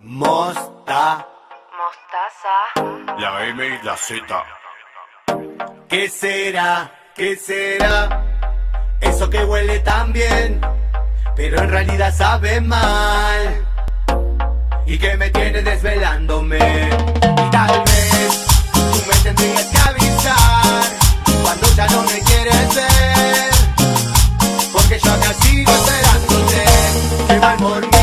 Mosta. Mostaza. La M y la Z. ¿Qué será? ¿Qué será? Eso que huele tan bien, pero en realidad sabe mal. Y que me tiene desvelándome. Y tal vez tú me tendrías que avisar cuando ya no me quieres ver. Porque yo acá sigo esperándote. Que por.